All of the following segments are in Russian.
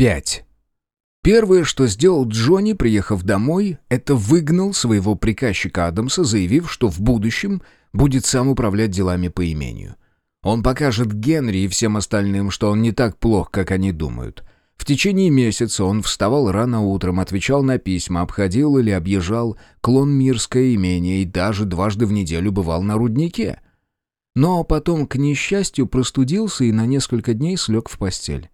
5. Первое, что сделал Джонни, приехав домой, это выгнал своего приказчика Адамса, заявив, что в будущем будет сам управлять делами по имению. Он покажет Генри и всем остальным, что он не так плох, как они думают. В течение месяца он вставал рано утром, отвечал на письма, обходил или объезжал клон Мирское имение и даже дважды в неделю бывал на руднике. Но потом, к несчастью, простудился и на несколько дней слег в постель.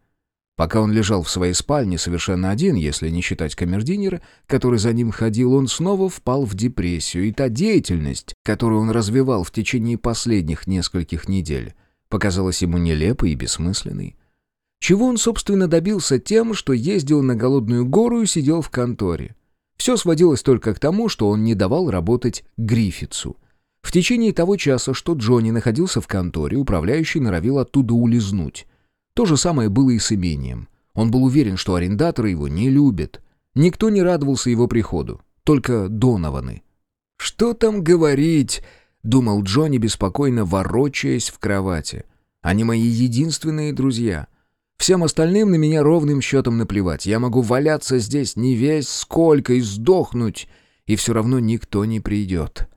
Пока он лежал в своей спальне совершенно один, если не считать камердинера, который за ним ходил, он снова впал в депрессию, и та деятельность, которую он развивал в течение последних нескольких недель, показалась ему нелепой и бессмысленной. Чего он, собственно, добился тем, что ездил на Голодную гору и сидел в конторе? Все сводилось только к тому, что он не давал работать Гриффитсу. В течение того часа, что Джонни находился в конторе, управляющий норовил оттуда улизнуть. То же самое было и с имением. Он был уверен, что арендаторы его не любят. Никто не радовался его приходу, только Донованы. «Что там говорить?» — думал Джонни, беспокойно ворочаясь в кровати. «Они мои единственные друзья. Всем остальным на меня ровным счетом наплевать. Я могу валяться здесь не весь сколько и сдохнуть, и все равно никто не придет».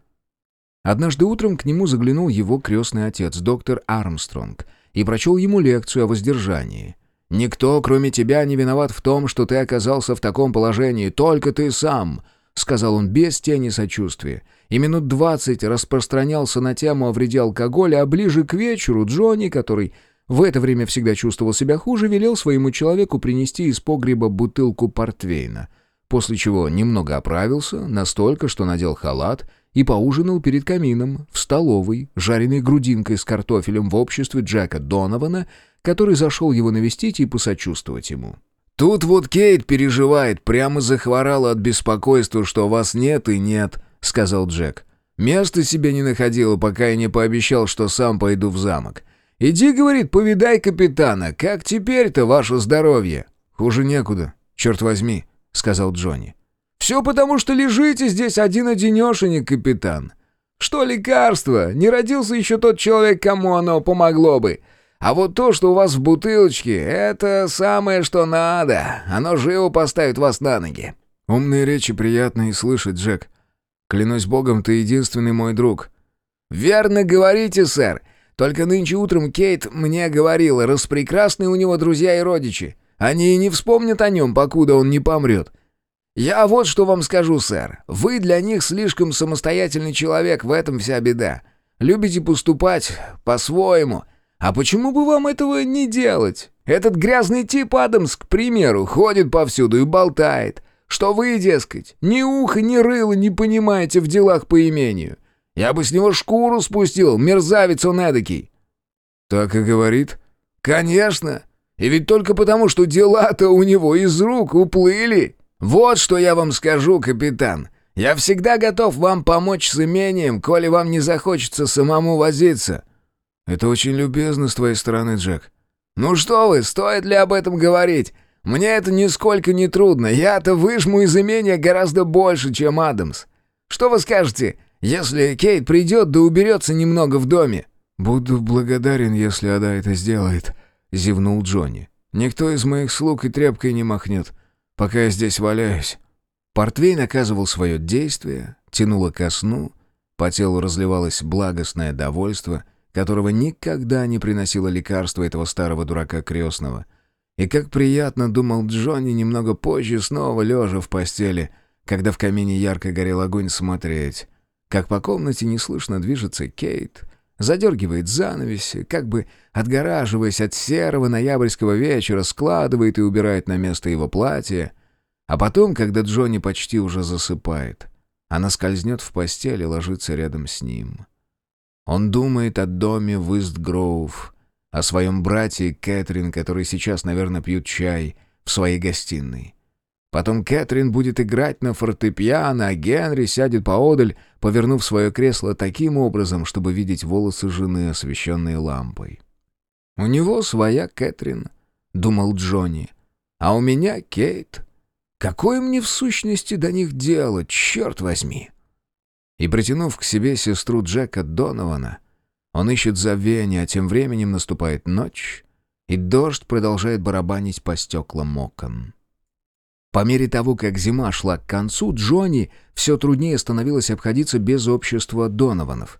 Однажды утром к нему заглянул его крестный отец, доктор Армстронг — и прочел ему лекцию о воздержании. «Никто, кроме тебя, не виноват в том, что ты оказался в таком положении, только ты сам», — сказал он без тени сочувствия. И минут двадцать распространялся на тему о вреде алкоголя, а ближе к вечеру Джонни, который в это время всегда чувствовал себя хуже, велел своему человеку принести из погреба бутылку портвейна, после чего немного оправился, настолько, что надел халат — и поужинал перед камином в столовой, жареной грудинкой с картофелем в обществе Джека Донована, который зашел его навестить и посочувствовать ему. «Тут вот Кейт переживает, прямо захворала от беспокойства, что вас нет и нет», — сказал Джек. «Места себе не находила, пока я не пообещал, что сам пойду в замок. Иди, — говорит, — повидай капитана, как теперь-то ваше здоровье?» «Хуже некуда, черт возьми», — сказал Джонни. Все потому, что лежите здесь один-одинешенек, капитан. Что лекарство? Не родился еще тот человек, кому оно помогло бы. А вот то, что у вас в бутылочке, это самое, что надо. Оно живо поставит вас на ноги». «Умные речи приятно и слышать, Джек. Клянусь богом, ты единственный мой друг». «Верно говорите, сэр. Только нынче утром Кейт мне говорила, распрекрасные у него друзья и родичи. Они и не вспомнят о нем, покуда он не помрет. «Я вот что вам скажу, сэр. Вы для них слишком самостоятельный человек, в этом вся беда. Любите поступать по-своему. А почему бы вам этого не делать? Этот грязный тип Адамс, к примеру, ходит повсюду и болтает. Что вы, дескать, ни уха, ни рыла не понимаете в делах по имению. Я бы с него шкуру спустил, мерзавец он эдакий». «Так и говорит?» «Конечно. И ведь только потому, что дела-то у него из рук уплыли». «Вот что я вам скажу, капитан. Я всегда готов вам помочь с имением, коли вам не захочется самому возиться». «Это очень любезно с твоей стороны, Джек». «Ну что вы, стоит ли об этом говорить? Мне это нисколько не трудно. Я-то выжму из имения гораздо больше, чем Адамс. Что вы скажете, если Кейт придет да уберется немного в доме?» «Буду благодарен, если Ада это сделает», — зевнул Джонни. «Никто из моих слуг и тряпкой не махнет пока я здесь валяюсь». Портвейн оказывал свое действие, тянуло ко сну, по телу разливалось благостное довольство, которого никогда не приносило лекарство этого старого дурака крестного. И как приятно, думал Джонни немного позже, снова лежа в постели, когда в камине ярко горел огонь, смотреть, как по комнате неслышно движется Кейт, задергивает занавеси, как бы отгораживаясь от серого ноябрьского вечера, складывает и убирает на место его платье. А потом, когда Джонни почти уже засыпает, она скользнет в постель и ложится рядом с ним. Он думает о доме в Ист-Гроув, о своем брате Кэтрин, который сейчас, наверное, пьют чай в своей гостиной. Потом Кэтрин будет играть на фортепиано, а Генри сядет поодаль, повернув свое кресло таким образом, чтобы видеть волосы жены, освещенные лампой. «У него своя Кэтрин», — думал Джонни, — «а у меня Кейт. Какое мне в сущности до них дело, черт возьми!» И притянув к себе сестру Джека Донована, он ищет забвения, а тем временем наступает ночь, и дождь продолжает барабанить по стеклам окон. По мере того, как зима шла к концу, Джонни все труднее становилось обходиться без общества Донованов.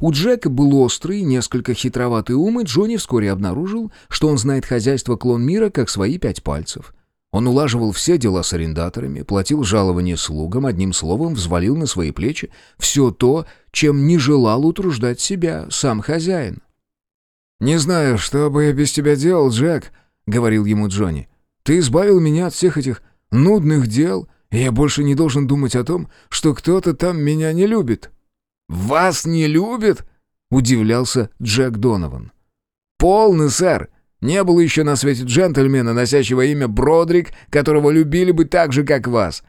У Джека был острый, несколько хитроватый ум, и Джонни вскоре обнаружил, что он знает хозяйство клон мира как свои пять пальцев. Он улаживал все дела с арендаторами, платил жалования слугам, одним словом, взвалил на свои плечи все то, чем не желал утруждать себя сам хозяин. «Не знаю, что бы я без тебя делал, Джек», — говорил ему Джонни. «Ты избавил меня от всех этих нудных дел, и я больше не должен думать о том, что кто-то там меня не любит». «Вас не любит?» — удивлялся Джек Донован. «Полный, сэр. Не было еще на свете джентльмена, носящего имя Бродрик, которого любили бы так же, как вас.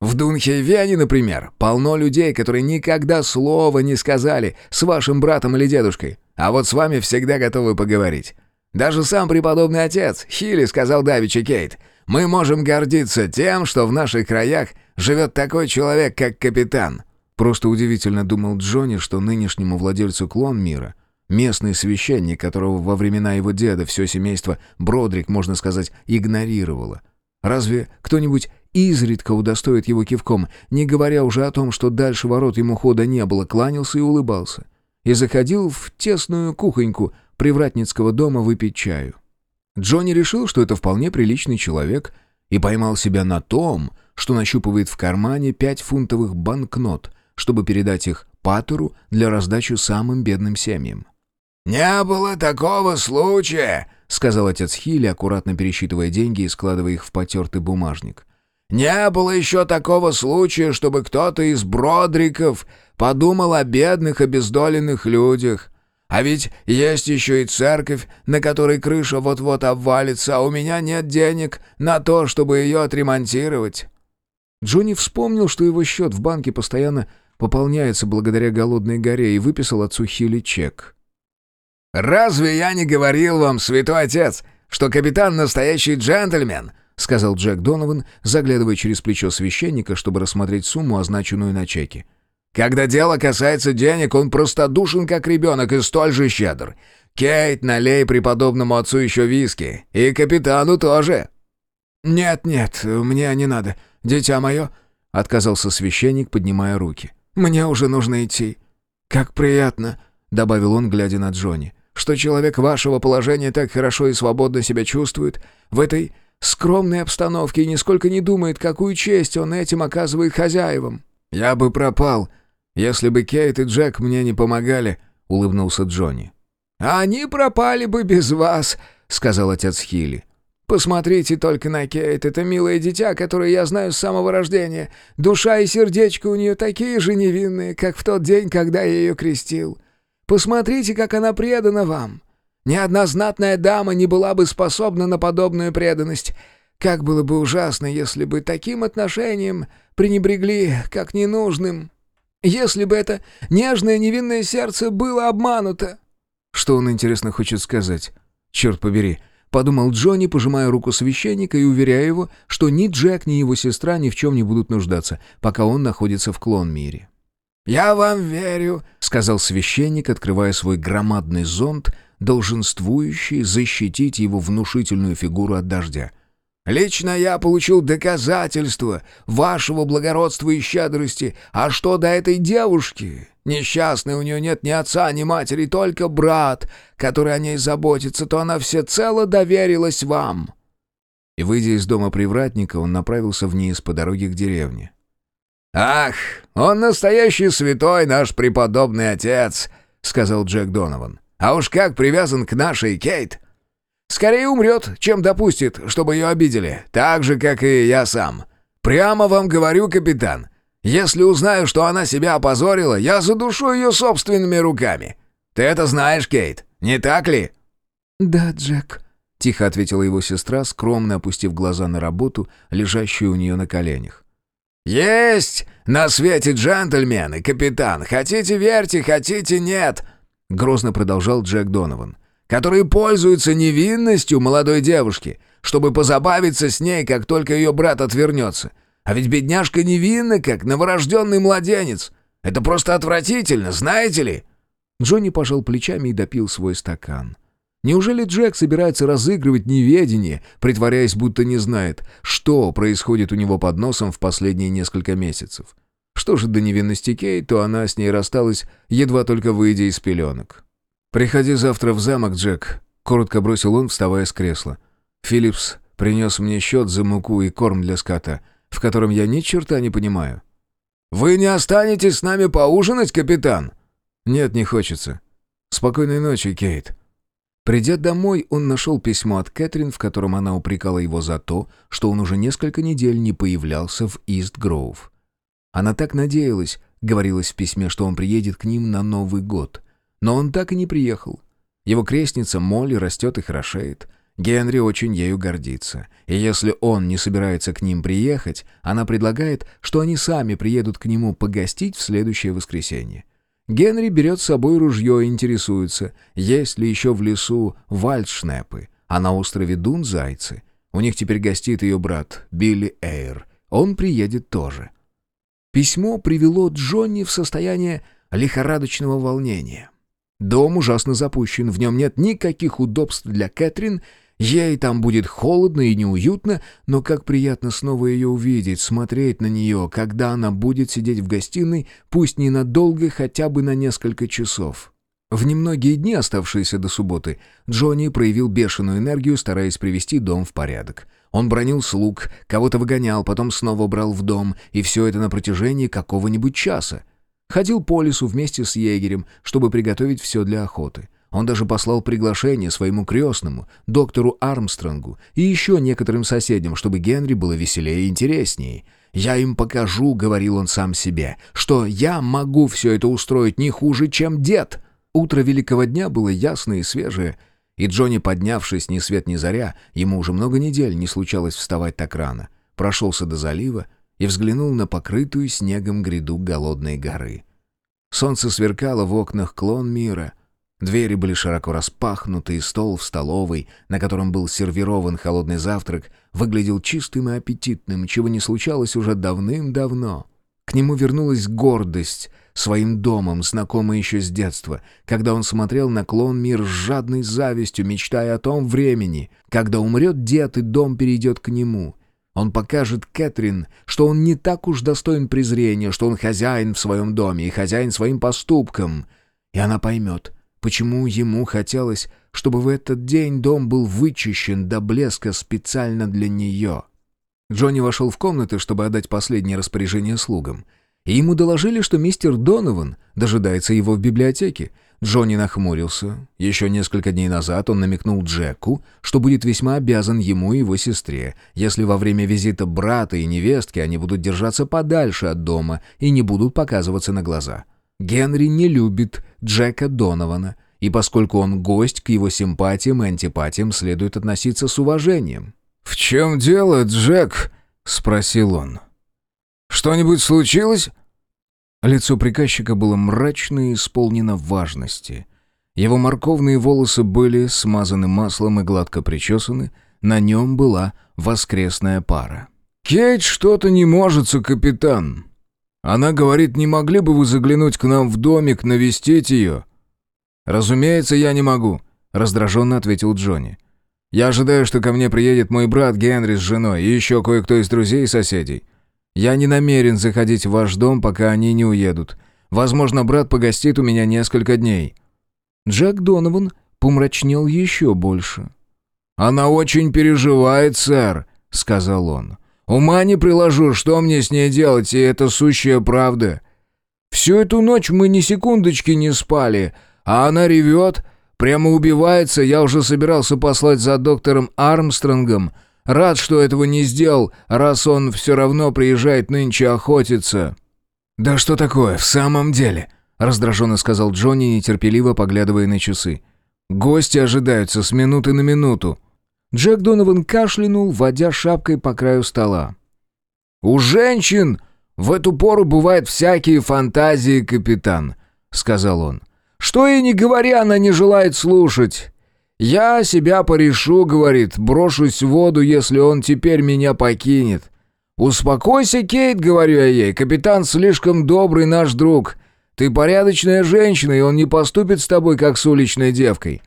В Дунхейвене, например, полно людей, которые никогда слова не сказали с вашим братом или дедушкой, а вот с вами всегда готовы поговорить. Даже сам преподобный отец, Хилли, сказал Давичи Кейт, «Мы можем гордиться тем, что в наших краях живет такой человек, как капитан». Просто удивительно думал Джонни, что нынешнему владельцу клон мира Местный священник, которого во времена его деда все семейство Бродрик, можно сказать, игнорировало. Разве кто-нибудь изредка удостоит его кивком, не говоря уже о том, что дальше ворот ему хода не было, кланялся и улыбался. И заходил в тесную кухоньку привратницкого дома выпить чаю. Джонни решил, что это вполне приличный человек, и поймал себя на том, что нащупывает в кармане пять фунтовых банкнот, чтобы передать их Паттеру для раздачи самым бедным семьям. «Не было такого случая», — сказал отец Хилли, аккуратно пересчитывая деньги и складывая их в потертый бумажник. «Не было еще такого случая, чтобы кто-то из бродриков подумал о бедных обездоленных людях. А ведь есть еще и церковь, на которой крыша вот-вот обвалится, а у меня нет денег на то, чтобы ее отремонтировать». Джонни вспомнил, что его счет в банке постоянно пополняется благодаря голодной горе, и выписал отцу Хилли чек. «Разве я не говорил вам, святой отец, что капитан настоящий джентльмен?» — сказал Джек Донован, заглядывая через плечо священника, чтобы рассмотреть сумму, означенную на чеке. «Когда дело касается денег, он простодушен, как ребенок, и столь же щедр. Кейт, налей преподобному отцу еще виски. И капитану тоже». «Нет-нет, мне не надо, дитя мое», — отказался священник, поднимая руки. «Мне уже нужно идти». «Как приятно», — добавил он, глядя на Джонни что человек вашего положения так хорошо и свободно себя чувствует в этой скромной обстановке и нисколько не думает, какую честь он этим оказывает хозяевам». «Я бы пропал, если бы Кейт и Джек мне не помогали», — улыбнулся Джонни. «Они пропали бы без вас», — сказал отец Хилли. «Посмотрите только на Кейт, это милое дитя, которое я знаю с самого рождения. Душа и сердечко у нее такие же невинные, как в тот день, когда я ее крестил. Посмотрите, как она предана вам. Ни одна знатная дама не была бы способна на подобную преданность. Как было бы ужасно, если бы таким отношением пренебрегли, как ненужным. Если бы это нежное невинное сердце было обмануто. Что он, интересно, хочет сказать? Черт побери. Подумал Джонни, пожимая руку священника и уверяя его, что ни Джек, ни его сестра ни в чем не будут нуждаться, пока он находится в клон-мире. «Я вам верю», — сказал священник, открывая свой громадный зонт, долженствующий защитить его внушительную фигуру от дождя. «Лично я получил доказательства вашего благородства и щедрости. А что до этой девушки? Несчастной у нее нет ни отца, ни матери, только брат, который о ней заботится, то она всецело доверилась вам». И, выйдя из дома привратника, он направился вниз по дороге к деревне. «Ах, он настоящий святой, наш преподобный отец», — сказал Джек Донован. «А уж как привязан к нашей Кейт! Скорее умрет, чем допустит, чтобы ее обидели, так же, как и я сам. Прямо вам говорю, капитан, если узнаю, что она себя опозорила, я задушу ее собственными руками. Ты это знаешь, Кейт, не так ли?» «Да, Джек», — тихо ответила его сестра, скромно опустив глаза на работу, лежащую у нее на коленях. «Есть на свете джентльмены, капитан. Хотите верьте, хотите нет», — грозно продолжал Джек Донован, «которые пользуются невинностью молодой девушки, чтобы позабавиться с ней, как только ее брат отвернется. А ведь бедняжка невинна, как новорожденный младенец. Это просто отвратительно, знаете ли?» Джонни пожал плечами и допил свой стакан. Неужели Джек собирается разыгрывать неведение, притворяясь, будто не знает, что происходит у него под носом в последние несколько месяцев? Что же до невинности Кей, то она с ней рассталась, едва только выйдя из пеленок. «Приходи завтра в замок, Джек», — коротко бросил он, вставая с кресла. «Филлипс принес мне счет за муку и корм для скота, в котором я ни черта не понимаю». «Вы не останетесь с нами поужинать, капитан?» «Нет, не хочется. Спокойной ночи, Кейт». Придя домой, он нашел письмо от Кэтрин, в котором она упрекала его за то, что он уже несколько недель не появлялся в Ист-Гроув. Она так надеялась, говорилось в письме, что он приедет к ним на Новый год. Но он так и не приехал. Его крестница Молли растет и хорошеет. Генри очень ею гордится. И если он не собирается к ним приехать, она предлагает, что они сами приедут к нему погостить в следующее воскресенье. Генри берет с собой ружье и интересуется, есть ли еще в лесу вальдшнепы, а на острове Дун зайцы. У них теперь гостит ее брат Билли Эйр. Он приедет тоже. Письмо привело Джонни в состояние лихорадочного волнения. Дом ужасно запущен, в нем нет никаких удобств для Кэтрин, ей там будет холодно и неуютно, но как приятно снова ее увидеть, смотреть на нее, когда она будет сидеть в гостиной, пусть ненадолго, хотя бы на несколько часов. В немногие дни, оставшиеся до субботы, Джонни проявил бешеную энергию, стараясь привести дом в порядок. Он бронил слуг, кого-то выгонял, потом снова брал в дом, и все это на протяжении какого-нибудь часа. Ходил по лесу вместе с егерем, чтобы приготовить все для охоты. Он даже послал приглашение своему крестному, доктору Армстронгу, и еще некоторым соседям, чтобы Генри было веселее и интереснее. «Я им покажу», — говорил он сам себе, — «что я могу все это устроить не хуже, чем дед». Утро великого дня было ясное и свежее, и Джонни, поднявшись ни свет ни заря, ему уже много недель не случалось вставать так рано, прошелся до залива и взглянул на покрытую снегом гряду голодной горы. Солнце сверкало в окнах клон мира. Двери были широко распахнуты, и стол в столовой, на котором был сервирован холодный завтрак, выглядел чистым и аппетитным, чего не случалось уже давным-давно. К нему вернулась гордость своим домом, знакомый еще с детства, когда он смотрел на клон мир с жадной завистью, мечтая о том времени, когда умрет дед и дом перейдет к нему. Он покажет Кэтрин, что он не так уж достоин презрения, что он хозяин в своем доме и хозяин своим поступкам. И она поймет, почему ему хотелось, чтобы в этот день дом был вычищен до блеска специально для нее. Джонни вошел в комнаты, чтобы отдать последнее распоряжение слугам — и ему доложили, что мистер Донован дожидается его в библиотеке. Джонни нахмурился. Еще несколько дней назад он намекнул Джеку, что будет весьма обязан ему и его сестре, если во время визита брата и невестки они будут держаться подальше от дома и не будут показываться на глаза. Генри не любит Джека Донована, и поскольку он гость, к его симпатиям и антипатиям следует относиться с уважением. «В чем дело, Джек?» — спросил он. Что-нибудь случилось?» Лицо приказчика было мрачно и исполнено важности. Его морковные волосы были смазаны маслом и гладко причесаны, на нем была воскресная пара. «Кейт что-то не можется, капитан. Она говорит, не могли бы вы заглянуть к нам в домик, навестить ее?» «Разумеется, я не могу», — раздраженно ответил Джонни. «Я ожидаю, что ко мне приедет мой брат Генри с женой и еще кое-кто из друзей и соседей. Я не намерен заходить в ваш дом, пока они не уедут. Возможно, брат погостит у меня несколько дней». Джек Донован помрачнел еще больше. «Она очень переживает, сэр», — сказал он. «Ума не приложу, что мне с ней делать, и это сущая правда. Всю эту ночь мы ни секундочки не спали, а она ревет, прямо убивается, я уже собирался послать за доктором Армстронгом, Рад, что этого не сделал, раз он все равно приезжает нынче охотиться». «Да что такое, в самом деле?» — раздраженно сказал Джонни, нетерпеливо поглядывая на часы. «Гости ожидаются с минуты на минуту». Джек Донован кашлянул, водя шапкой по краю стола. «У женщин в эту пору бывают всякие фантазии, капитан», — сказал он. «Что и не говори, она не желает слушать. «Я себя порешу», — говорит, — «брошусь в воду, если он теперь меня покинет». «Успокойся, Кейт», — говорю я ей, — «капитан слишком добрый наш друг. Ты порядочная женщина, и он не поступит с тобой, как с уличной девкой».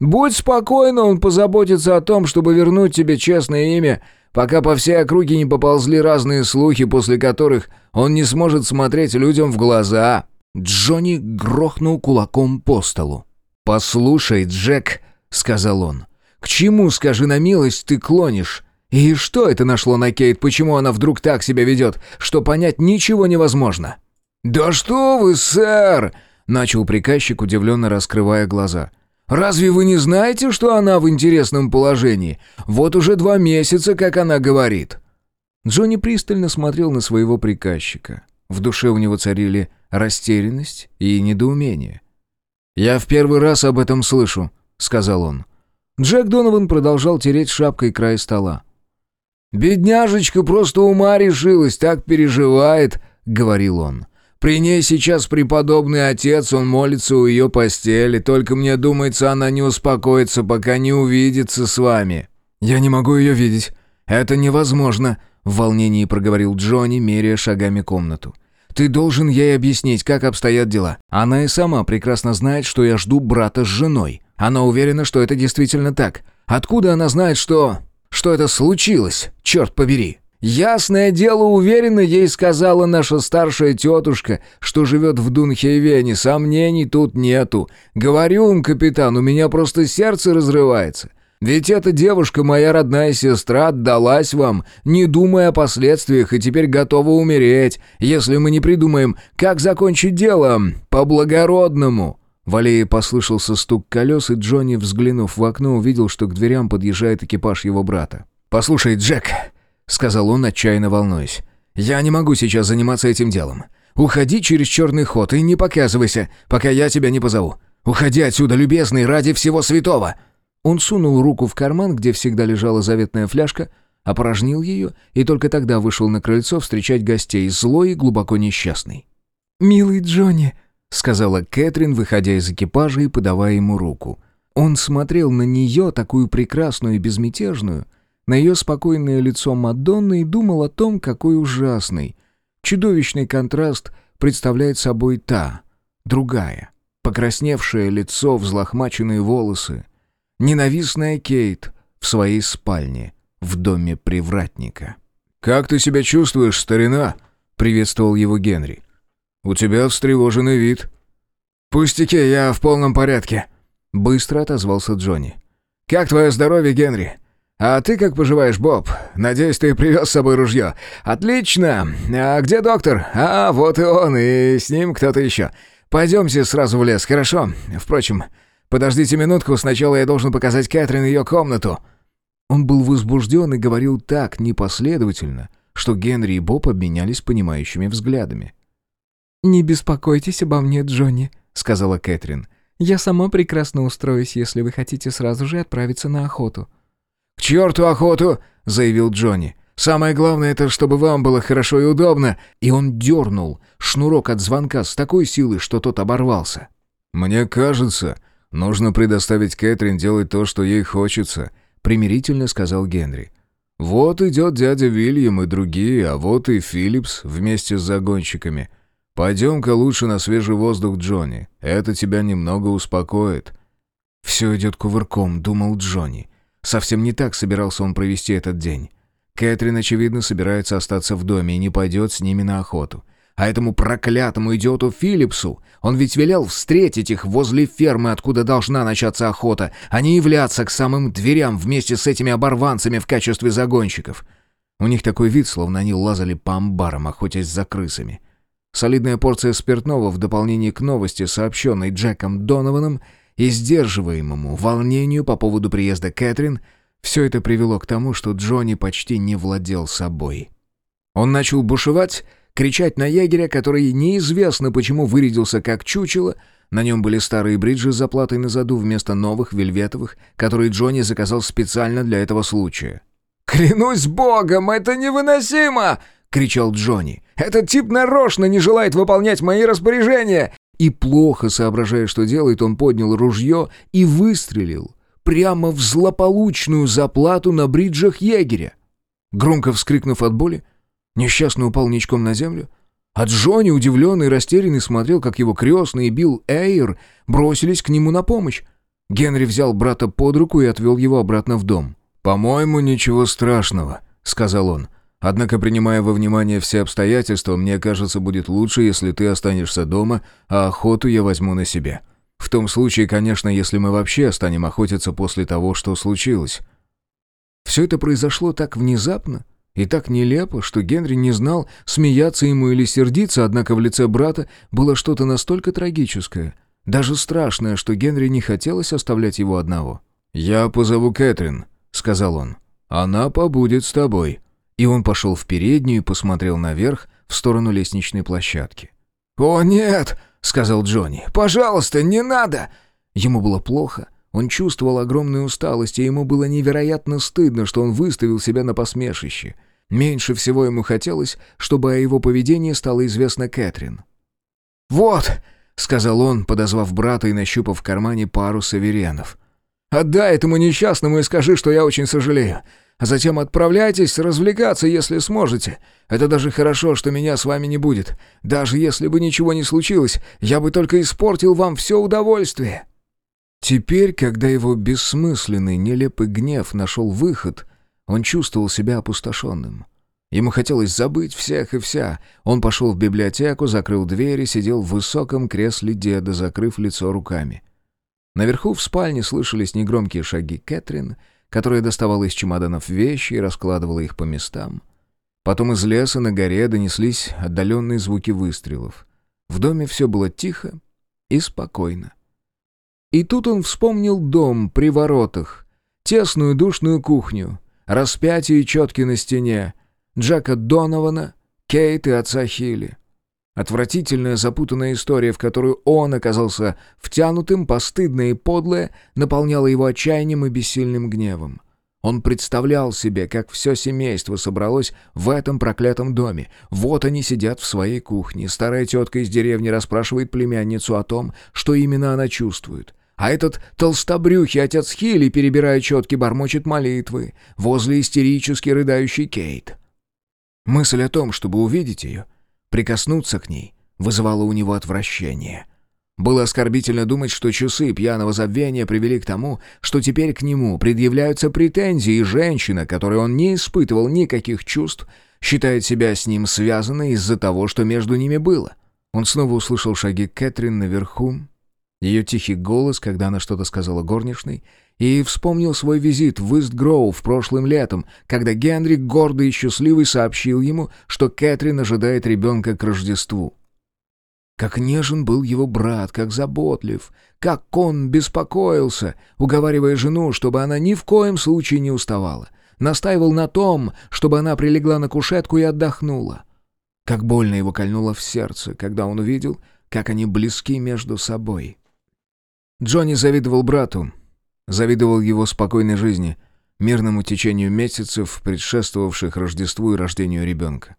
Будь спокойна, он позаботится о том, чтобы вернуть тебе честное имя, пока по всей округе не поползли разные слухи, после которых он не сможет смотреть людям в глаза». Джонни грохнул кулаком по столу. «Послушай, Джек», — сказал он, — «к чему, скажи на милость, ты клонишь? И что это нашло на Кейт, почему она вдруг так себя ведет, что понять ничего невозможно?» «Да что вы, сэр!» — начал приказчик, удивленно раскрывая глаза. «Разве вы не знаете, что она в интересном положении? Вот уже два месяца, как она говорит». Джонни пристально смотрел на своего приказчика. В душе у него царили растерянность и недоумение. «Я в первый раз об этом слышу», — сказал он. Джек Донован продолжал тереть шапкой край стола. «Бедняжечка просто ума решилась, так переживает», — говорил он. «При ней сейчас преподобный отец, он молится у ее постели, только мне думается, она не успокоится, пока не увидится с вами». «Я не могу ее видеть. Это невозможно», — в волнении проговорил Джонни, меряя шагами комнату. «Ты должен ей объяснить, как обстоят дела. Она и сама прекрасно знает, что я жду брата с женой. Она уверена, что это действительно так. Откуда она знает, что...» что это случилось, черт побери. Ясное дело, уверенно ей сказала наша старшая тетушка, что живет в Дунхейвене, сомнений тут нету. Говорю вам, капитан, у меня просто сердце разрывается. Ведь эта девушка, моя родная сестра, отдалась вам, не думая о последствиях, и теперь готова умереть, если мы не придумаем, как закончить дело по-благородному». В аллее послышался стук колес, и Джонни, взглянув в окно, увидел, что к дверям подъезжает экипаж его брата. «Послушай, Джек», — сказал он, отчаянно волнуясь, — «я не могу сейчас заниматься этим делом. Уходи через черный ход и не показывайся, пока я тебя не позову. Уходи отсюда, любезный, ради всего святого!» Он сунул руку в карман, где всегда лежала заветная фляжка, опорожнил ее и только тогда вышел на крыльцо встречать гостей, злой и глубоко несчастный. «Милый Джонни», сказала Кэтрин, выходя из экипажа и подавая ему руку. Он смотрел на нее, такую прекрасную и безмятежную, на ее спокойное лицо Мадонны и думал о том, какой ужасный, чудовищный контраст представляет собой та, другая, покрасневшее лицо, взлохмаченные волосы, ненавистная Кейт в своей спальне в доме привратника. «Как ты себя чувствуешь, старина?» — приветствовал его Генри. «У тебя встревоженный вид». «Пустяки, я в полном порядке», — быстро отозвался Джонни. «Как твое здоровье, Генри? А ты как поживаешь, Боб? Надеюсь, ты привез с собой ружье. Отлично! А где доктор? А, вот и он, и с ним кто-то еще. Пойдемте сразу в лес, хорошо? Впрочем, подождите минутку, сначала я должен показать Кэтрин ее комнату». Он был возбужден и говорил так непоследовательно, что Генри и Боб обменялись понимающими взглядами. «Не беспокойтесь обо мне, Джонни», — сказала Кэтрин. «Я сама прекрасно устроюсь, если вы хотите сразу же отправиться на охоту». «К черту охоту!» — заявил Джонни. «Самое главное это, чтобы вам было хорошо и удобно». И он дернул шнурок от звонка с такой силой, что тот оборвался. «Мне кажется, нужно предоставить Кэтрин делать то, что ей хочется», — примирительно сказал Генри. «Вот идет дядя Вильям и другие, а вот и Филлипс вместе с загонщиками». «Пойдем-ка лучше на свежий воздух, Джонни. Это тебя немного успокоит». «Все идет кувырком», — думал Джонни. Совсем не так собирался он провести этот день. Кэтрин, очевидно, собирается остаться в доме и не пойдет с ними на охоту. А этому проклятому идиоту Филлипсу он ведь велел встретить их возле фермы, откуда должна начаться охота, а не являться к самым дверям вместе с этими оборванцами в качестве загонщиков. У них такой вид, словно они лазали по амбарам, охотясь за крысами. Солидная порция спиртного в дополнение к новости, сообщенной Джеком Донованом, и сдерживаемому волнению по поводу приезда Кэтрин, все это привело к тому, что Джонни почти не владел собой. Он начал бушевать, кричать на егеря, который неизвестно почему вырядился как чучело, на нем были старые бриджи с заплатой на заду вместо новых вельветовых, которые Джонни заказал специально для этого случая. «Клянусь богом, это невыносимо!» — кричал Джонни. Этот тип нарочно не желает выполнять мои распоряжения!» И плохо соображая, что делает, он поднял ружье и выстрелил прямо в злополучную заплату на бриджах егеря. Громко вскрикнув от боли, несчастный упал ничком на землю, а Джонни, удивленный и растерянный, смотрел, как его крестный и Билл Эйр бросились к нему на помощь. Генри взял брата под руку и отвел его обратно в дом. «По-моему, ничего страшного», — сказал он. «Однако, принимая во внимание все обстоятельства, мне кажется, будет лучше, если ты останешься дома, а охоту я возьму на себя. В том случае, конечно, если мы вообще станем охотиться после того, что случилось». Все это произошло так внезапно и так нелепо, что Генри не знал, смеяться ему или сердиться, однако в лице брата было что-то настолько трагическое, даже страшное, что Генри не хотелось оставлять его одного. «Я позову Кэтрин», — сказал он. «Она побудет с тобой». И он пошел в переднюю и посмотрел наверх, в сторону лестничной площадки. «О, нет!» — сказал Джонни. «Пожалуйста, не надо!» Ему было плохо, он чувствовал огромную усталость, и ему было невероятно стыдно, что он выставил себя на посмешище. Меньше всего ему хотелось, чтобы о его поведении стало известно Кэтрин. «Вот!» — сказал он, подозвав брата и нащупав в кармане пару саверенов. «Отдай этому несчастному и скажи, что я очень сожалею. А затем отправляйтесь развлекаться, если сможете. Это даже хорошо, что меня с вами не будет. Даже если бы ничего не случилось, я бы только испортил вам все удовольствие». Теперь, когда его бессмысленный, нелепый гнев нашел выход, он чувствовал себя опустошенным. Ему хотелось забыть всех и вся. Он пошел в библиотеку, закрыл дверь и сидел в высоком кресле деда, закрыв лицо руками. Наверху в спальне слышались негромкие шаги Кэтрин, которая доставала из чемоданов вещи и раскладывала их по местам. Потом из леса на горе донеслись отдаленные звуки выстрелов. В доме все было тихо и спокойно. И тут он вспомнил дом при воротах, тесную душную кухню, распятие и четки на стене, Джека Донована, Кейт и отца Хилли. Отвратительная запутанная история, в которую он оказался втянутым, постыдная и подлая, наполняла его отчаянием и бессильным гневом. Он представлял себе, как все семейство собралось в этом проклятом доме. Вот они сидят в своей кухне. Старая тетка из деревни расспрашивает племянницу о том, что именно она чувствует. А этот толстобрюхий отец Хилли, перебирая четки, бормочет молитвы возле истерически рыдающей Кейт. Мысль о том, чтобы увидеть ее, прикоснуться к ней, вызывала у него отвращение. Было оскорбительно думать, что часы пьяного забвения привели к тому, что теперь к нему предъявляются претензии, и женщина, которой он не испытывал никаких чувств, считает себя с ним связанной из-за того, что между ними было. Он снова услышал шаги Кэтрин наверху, ее тихий голос, когда она что-то сказала горничной, и вспомнил свой визит в Ист-Гроув прошлым летом, когда Генри, гордый и счастливый, сообщил ему, что Кэтрин ожидает ребенка к Рождеству. Как нежен был его брат, как заботлив, как он беспокоился, уговаривая жену, чтобы она ни в коем случае не уставала. Настаивал на том, чтобы она прилегла на кушетку и отдохнула. Как больно его кольнуло в сердце, когда он увидел, как они близки между собой. Джонни завидовал брату, завидовал его спокойной жизни, мирному течению месяцев, предшествовавших Рождеству и рождению ребенка.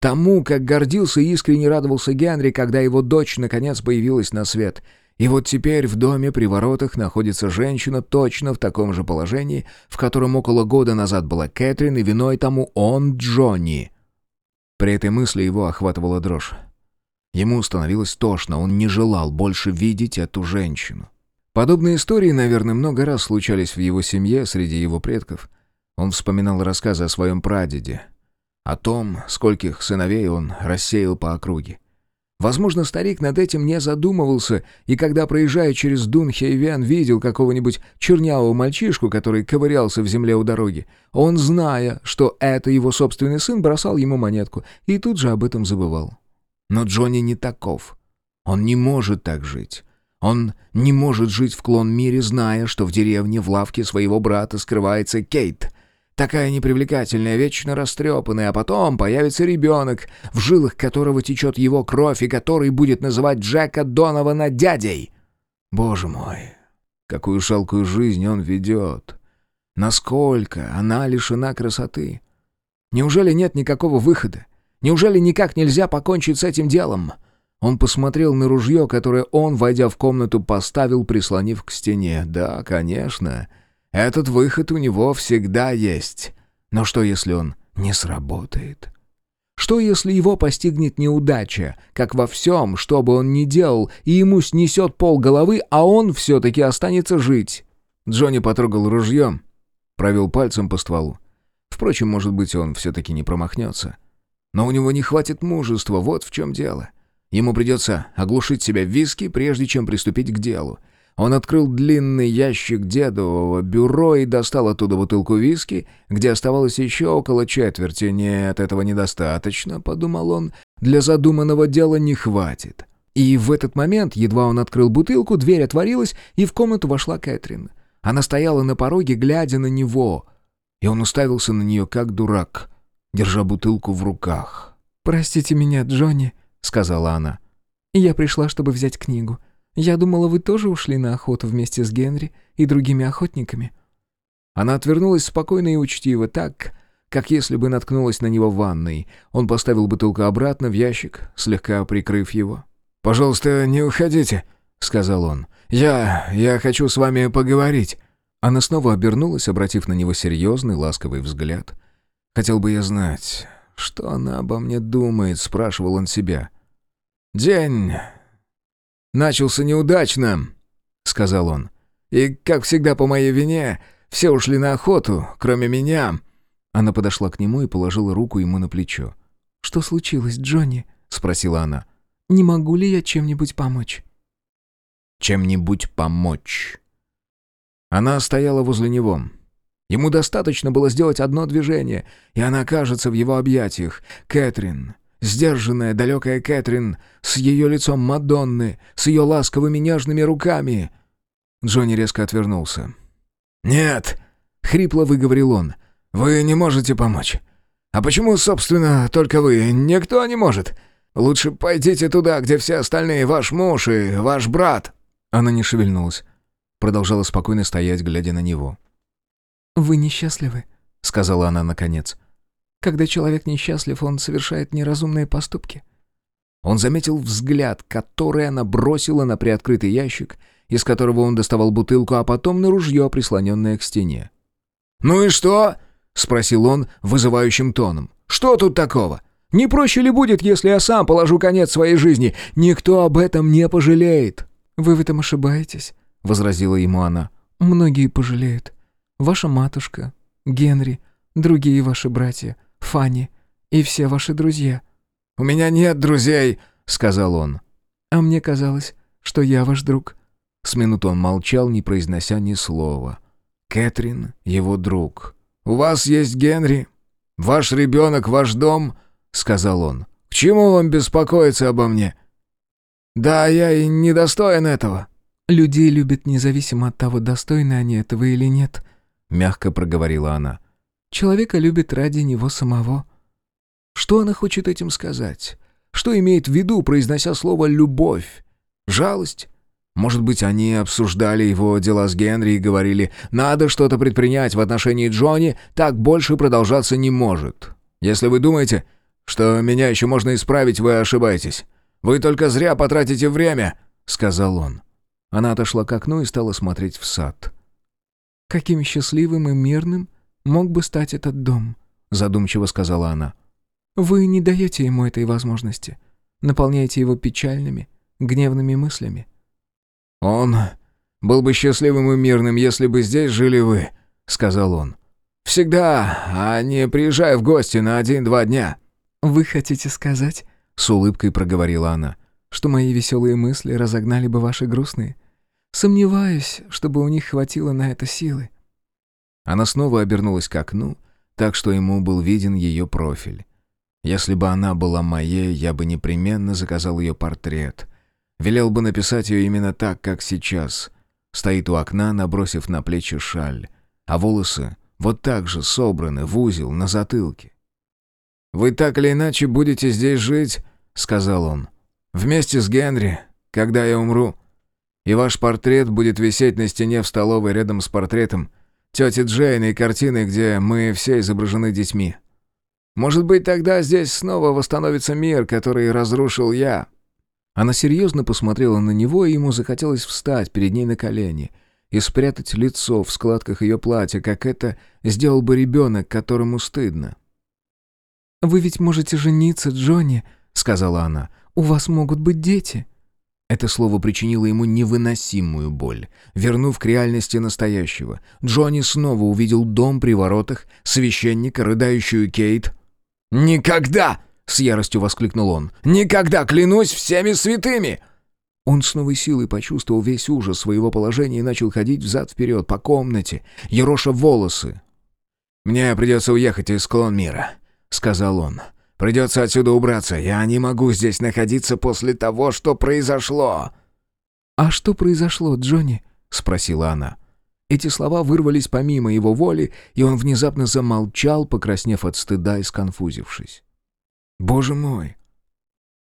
Тому, как гордился и искренне радовался Генри, когда его дочь наконец появилась на свет. И вот теперь в доме при воротах находится женщина точно в таком же положении, в котором около года назад была Кэтрин, и виной тому он, Джонни. При этой мысли его охватывала дрожь. Ему становилось тошно, он не желал больше видеть эту женщину. Подобные истории, наверное, много раз случались в его семье, среди его предков. Он вспоминал рассказы о своем прадеде, о том, скольких сыновей он рассеял по округе. Возможно, старик над этим не задумывался, и когда, проезжая через Дунхейвен, видел какого-нибудь чернявого мальчишку, который ковырялся в земле у дороги, он, зная, что это его собственный сын, бросал ему монетку и тут же об этом забывал. Но Джонни не таков. Он не может так жить. Он не может жить в клон-мире, зная, что в деревне в лавке своего брата скрывается Кейт. Такая непривлекательная, вечно растрепанная, а потом появится ребенок, в жилах которого течет его кровь и который будет называть Джека Донована дядей. Боже мой, какую жалкую жизнь он ведет. Насколько она лишена красоты. Неужели нет никакого выхода? Неужели никак нельзя покончить с этим делом?» Он посмотрел на ружье, которое он, войдя в комнату, поставил, прислонив к стене. «Да, конечно. Этот выход у него всегда есть. Но что, если он не сработает?» Что, если его постигнет неудача, как во всем, что бы он ни делал, и ему снесет пол головы, а он все-таки останется жить? Джонни потрогал ружье, провел пальцем по стволу. Впрочем, может быть, он все-таки не промахнется. Но у него не хватит мужества, вот в чем дело. Ему придется оглушить себя виски, прежде чем приступить к делу. Он открыл длинный ящик дедового бюро и достал оттуда бутылку виски, где оставалось еще около четверти. «Нет, этого недостаточно», — подумал он, — «для задуманного дела не хватит». И в этот момент, едва он открыл бутылку, дверь отворилась, и в комнату вошла Кэтрин. Она стояла на пороге, глядя на него, и он уставился на нее как дурак, держа бутылку в руках. «Простите меня, Джонни», — сказала она. «Я пришла, чтобы взять книгу. Я думала, вы тоже ушли на охоту вместе с Генри и другими охотниками». Она отвернулась спокойно и учтиво, так, как если бы наткнулась на него в ванной. Он поставил бутылку обратно в ящик, слегка прикрыв его. «Пожалуйста, не уходите», — сказал он. «Я... я хочу с вами поговорить». Она снова обернулась, обратив на него серьезный, ласковый взгляд. «Хотел бы я знать, что она обо мне думает», — спрашивал он себя. «День начался неудачно», — сказал он. «И, как всегда по моей вине, все ушли на охоту, кроме меня». Она подошла к нему и положила руку ему на плечо. «Что случилось, Джонни?» — спросила она. «Не могу ли я чем-нибудь помочь?» «Чем-нибудь помочь?» Она стояла возле него. Ему достаточно было сделать одно движение, и она окажется в его объятиях. Кэтрин, Сдержанная, далекая Кэтрин, с ее лицом Мадонны, с ее ласковыми нежными руками. Джонни резко отвернулся. «Нет!» — хрипло выговорил он. «Вы не можете помочь. А почему, собственно, только вы? Никто не может. Лучше пойдите туда, где все остальные, ваш муж и ваш брат». Она не шевельнулась. Продолжала спокойно стоять, глядя на него. «Вы несчастливы», — сказала она наконец. Когда человек несчастлив, он совершает неразумные поступки. Он заметил взгляд, который она бросила на приоткрытый ящик, из которого он доставал бутылку, а потом на ружье, прислоненное к стене. «Ну и что?» — спросил он вызывающим тоном. «Что тут такого? Не проще ли будет, если я сам положу конец своей жизни? Никто об этом не пожалеет». «Вы в этом ошибаетесь», — возразила ему она. «Многие пожалеют. Ваша матушка, Генри, другие ваши братья. Фанни и все ваши друзья». «У меня нет друзей», — сказал он. «А мне казалось, что я ваш друг». С минуту он молчал, не произнося ни слова. «Кэтрин — его друг. У вас есть Генри. Ваш ребенок, ваш дом», — сказал он. «К чему вам беспокоиться обо мне?» «Да, я и недостоин этого». «Людей любят независимо от того, достойны они этого или нет», — мягко проговорила она. Человека любит ради него самого. Что она хочет этим сказать? Что имеет в виду, произнося слово «любовь»? Жалость? Может быть, они обсуждали его дела с Генри и говорили «надо что-то предпринять в отношении Джонни, так больше продолжаться не может». Если вы думаете, что меня еще можно исправить, вы ошибаетесь. Вы только зря потратите время», — сказал он. Она отошла к окну и стала смотреть в сад. «Каким счастливым и мирным мог бы стать этот дом», — задумчиво сказала она. «Вы не даете ему этой возможности. Наполняете его печальными, гневными мыслями». «Он был бы счастливым и мирным, если бы здесь жили вы», — сказал он. «Всегда, а не приезжая в гости на один-два дня». «Вы хотите сказать?» — с улыбкой проговорила она. «Что мои веселые мысли разогнали бы ваши грустные? Сомневаюсь, чтобы у них хватило на это силы. Она снова обернулась к окну, так что ему был виден ее профиль. Если бы она была моей, я бы непременно заказал ее портрет. Велел бы написать ее именно так, как сейчас. Стоит у окна, набросив на плечи шаль, а волосы вот так же собраны в узел на затылке. «Вы так или иначе будете здесь жить», — сказал он. «Вместе с Генри, когда я умру. И ваш портрет будет висеть на стене в столовой рядом с портретом тети Джейн картины, где мы все изображены детьми. Может быть, тогда здесь снова восстановится мир, который разрушил я». Она серьезно посмотрела на него, и ему захотелось встать перед ней на колени и спрятать лицо в складках ее платья, как это сделал бы ребенок, которому стыдно. «Вы ведь можете жениться, Джонни», — сказала она. «У вас могут быть дети». Это слово причинило ему невыносимую боль. Вернув к реальности настоящего, Джонни снова увидел дом при воротах, священника, рыдающую Кейт. «Никогда!» — с яростью воскликнул он. «Никогда, клянусь всеми святыми!» Он с новой силой почувствовал весь ужас своего положения и начал ходить взад-вперед по комнате, ероша волосы. «Мне придется уехать из клон мира», — сказал он. «Придется отсюда убраться. Я не могу здесь находиться после того, что произошло». «А что произошло, Джонни?» — спросила она. Эти слова вырвались помимо его воли, и он внезапно замолчал, покраснев от стыда и сконфузившись. «Боже мой!»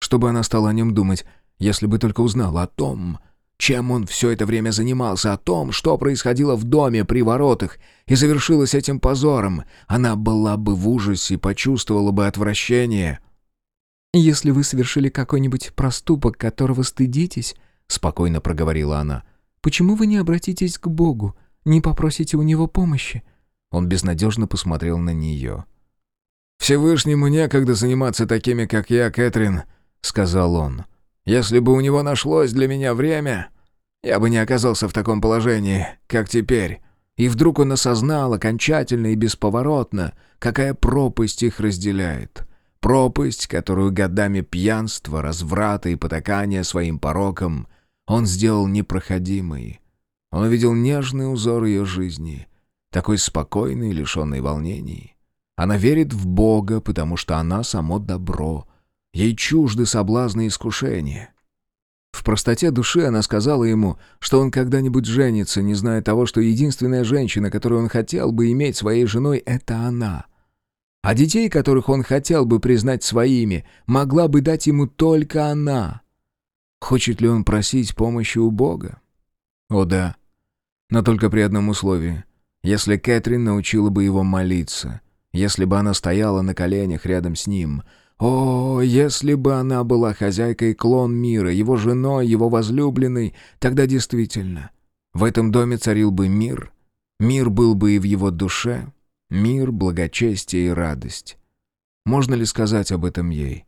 Что бы она стала о нем думать, если бы только узнала о том, чем он все это время занимался, о том, что происходило в доме при воротах, и завершилось этим позором, она была бы в ужасе, почувствовала бы отвращение. «Если вы совершили какой-нибудь проступок, которого стыдитесь», — спокойно проговорила она, — «почему вы не обратитесь к Богу, не попросите у Него помощи?» Он безнадежно посмотрел на нее. «Всевышнему некогда заниматься такими, как я, Кэтрин», — сказал он. Если бы у него нашлось для меня время, я бы не оказался в таком положении, как теперь. И вдруг он осознал окончательно и бесповоротно, какая пропасть их разделяет. Пропасть, которую годами пьянства, разврата и потакания своим пороком он сделал непроходимой. Он увидел нежный узор ее жизни, такой спокойный, лишенный волнений. Она верит в Бога, потому что она само добро — Ей чужды соблазны и искушения. В простоте души она сказала ему, что он когда-нибудь женится, не зная того, что единственная женщина, которую он хотел бы иметь своей женой, — это она. А детей, которых он хотел бы признать своими, могла бы дать ему только она. Хочет ли он просить помощи у Бога? О да, но только при одном условии. Если Кэтрин научила бы его молиться, если бы она стояла на коленях рядом с ним — о, если бы она была хозяйкой клон мира, его женой, его возлюбленной, тогда действительно, в этом доме царил бы мир, мир был бы и в его душе, мир, благочестие и радость. Можно ли сказать об этом ей?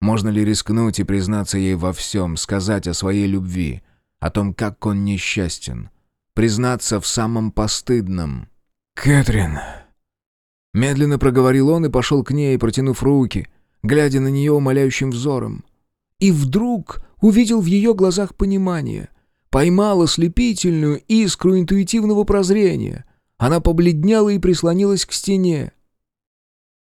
Можно ли рискнуть и признаться ей во всем, сказать о своей любви, о том, как он несчастен, признаться в самом постыдном? «Кэтрин!» Медленно проговорил он и пошел к ней, протянув руки — глядя на нее умоляющим взором. И вдруг увидел в ее глазах понимание, поймал ослепительную искру интуитивного прозрения. Она побледнела и прислонилась к стене.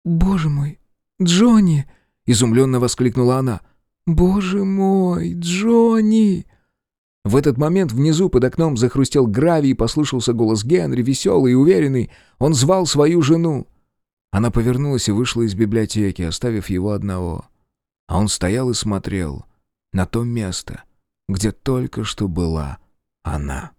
«Боже мой, Джонни!» — изумленно воскликнула она. «Боже мой, Джонни!» В этот момент внизу под окном захрустел гравий и послышался голос Генри, веселый и уверенный. Он звал свою жену. Она повернулась и вышла из библиотеки, оставив его одного. А он стоял и смотрел на то место, где только что была она.